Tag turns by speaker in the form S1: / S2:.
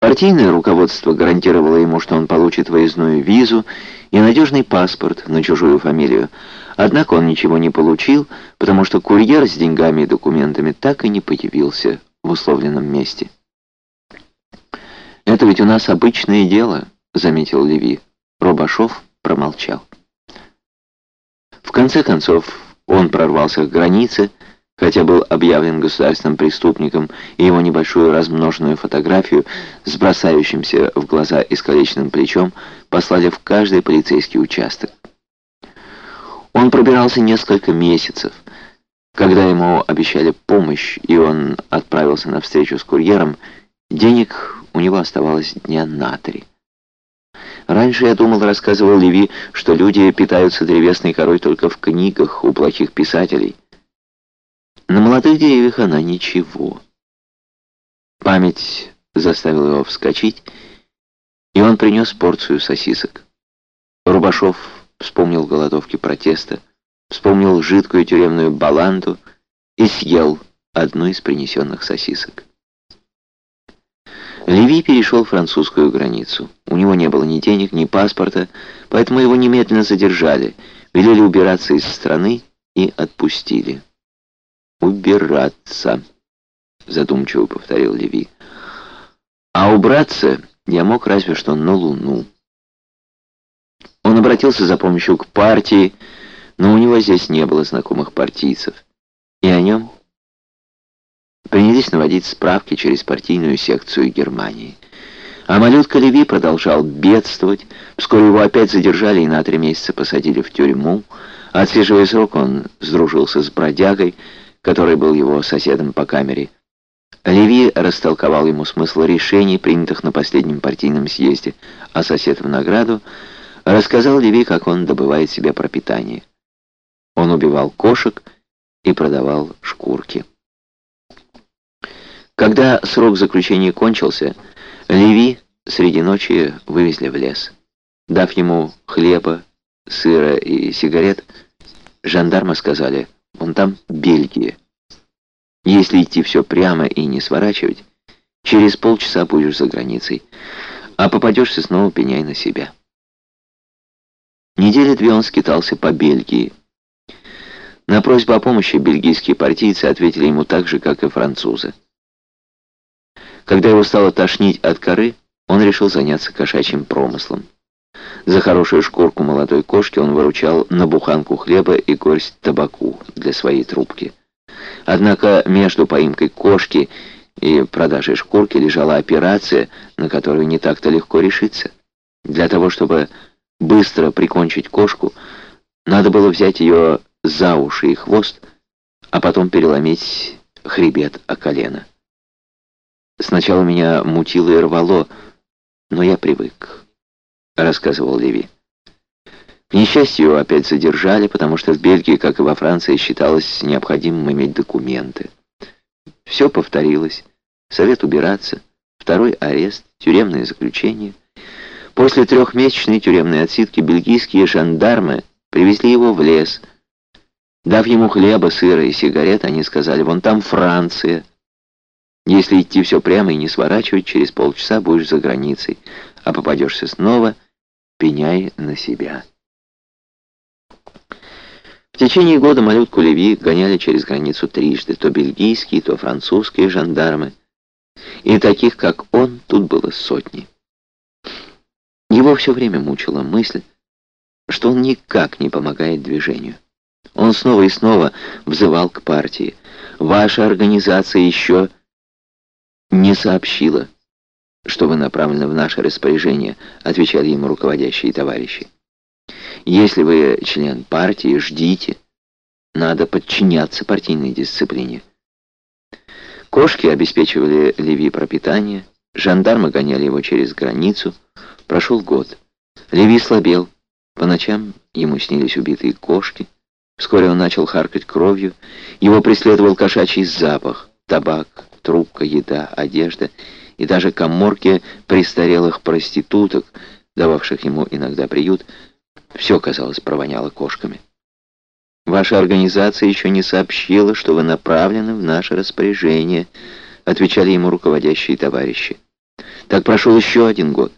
S1: Партийное руководство гарантировало ему, что он получит выездную визу и надежный паспорт на чужую фамилию. Однако он ничего не получил, потому что курьер с деньгами и документами так и не появился в условленном месте. «Это ведь у нас обычное дело», — заметил Леви. Робашов промолчал. В конце концов, он прорвался к границе, хотя был объявлен государственным преступником, и его небольшую размноженную фотографию с бросающимся в глаза искалеченным плечом послали в каждый полицейский участок. Он пробирался несколько месяцев. Когда ему обещали помощь, и он отправился на встречу с курьером, денег у него оставалось дня на три. Раньше я думал, рассказывал Леви, что люди питаются древесной корой только в книгах у плохих писателей. На молодых деревьях она ничего. Память заставила его вскочить, и он принес порцию сосисок. Рубашов вспомнил голодовки протеста, вспомнил жидкую тюремную баланду и съел одну из принесенных сосисок. Леви перешел французскую границу. У него не было ни денег, ни паспорта, поэтому его немедленно задержали, велели убираться из страны и отпустили убираться», — задумчиво повторил Леви. «А убраться я мог разве что на Луну». Он обратился за помощью к партии, но у него здесь не было знакомых партийцев, и о нем принялись наводить справки через партийную секцию Германии. А малютка Леви продолжал бедствовать. Вскоре его опять задержали и на три месяца посадили в тюрьму. Отслеживая срок, он сдружился с бродягой, который был его соседом по камере. Леви растолковал ему смысл решений, принятых на последнем партийном съезде, а сосед в награду рассказал Леви, как он добывает себе пропитание. Он убивал кошек и продавал шкурки. Когда срок заключения кончился, Леви среди ночи вывезли в лес. Дав ему хлеба, сыра и сигарет, жандармы сказали — Вон там Бельгия. Если идти все прямо и не сворачивать, через полчаса будешь за границей, а попадешься снова пеняй на себя. Недели две он скитался по Бельгии. На просьбу о помощи бельгийские партийцы ответили ему так же, как и французы. Когда его стало тошнить от коры, он решил заняться кошачьим промыслом. За хорошую шкурку молодой кошки он выручал на буханку хлеба и горсть табаку для своей трубки. Однако между поимкой кошки и продажей шкурки лежала операция, на которую не так-то легко решиться. Для того, чтобы быстро прикончить кошку, надо было взять ее за уши и хвост, а потом переломить хребет о колено. Сначала меня мутило и рвало, но я привык рассказывал Леви. К несчастью, его опять задержали, потому что в Бельгии, как и во Франции, считалось необходимым иметь документы. Все повторилось. Совет убираться, второй арест, тюремное заключение. После трехмесячной тюремной отсидки бельгийские жандармы привезли его в лес. Дав ему хлеба, сыра и сигарет, они сказали, вон там Франция. Если идти все прямо и не сворачивать, через полчаса будешь за границей, а попадешься снова — пеняй на себя. В течение года малютку Леви гоняли через границу трижды, то бельгийские, то французские жандармы. И таких, как он, тут было сотни. Его все время мучила мысль, что он никак не помогает движению. Он снова и снова взывал к партии. «Ваша организация еще не сообщила» что вы направлены в наше распоряжение», — отвечали ему руководящие товарищи. «Если вы член партии, ждите. Надо подчиняться партийной дисциплине». Кошки обеспечивали Леви пропитание, жандармы гоняли его через границу. Прошел год. Леви слабел. По ночам ему снились убитые кошки. Вскоре он начал харкать кровью. Его преследовал кошачий запах, табак, трубка, еда, одежда — и даже коморки престарелых проституток, дававших ему иногда приют, все, казалось, провоняло кошками. «Ваша организация еще не сообщила, что вы направлены в наше распоряжение», отвечали ему руководящие товарищи. Так прошел еще один год.